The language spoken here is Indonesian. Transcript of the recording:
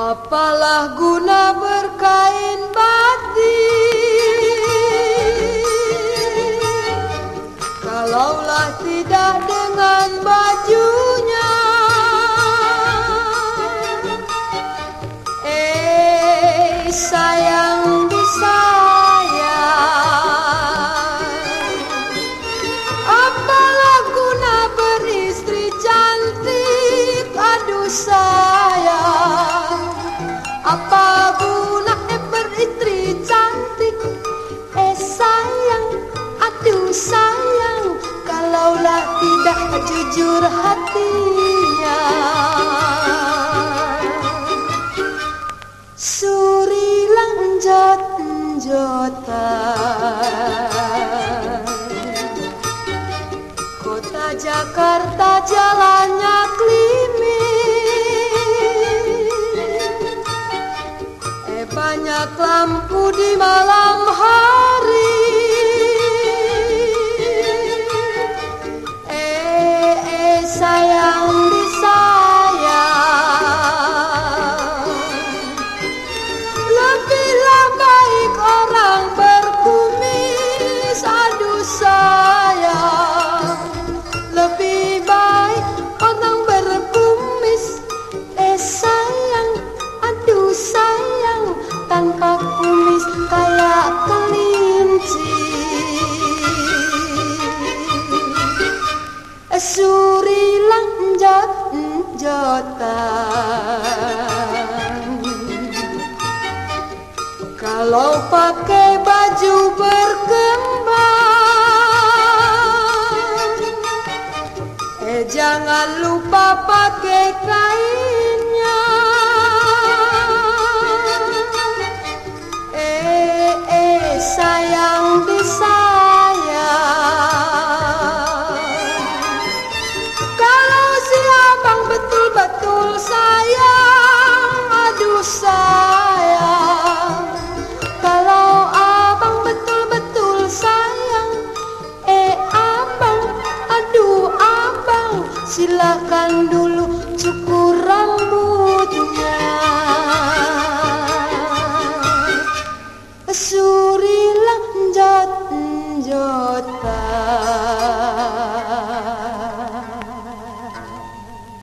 Apalah guna berkain batin Kalaulah tidak dengan bajunya. Eh, jujur hatinya. Suri lanjut jotan Kota Jakarta jalannya kalau pakai baju berkembang Eh jangan lupa pakai kain betul-betul sayang Aduh sayang. Kalau abang betul-betul sayang Eh abang, aduh abang Silakan dulu cukup.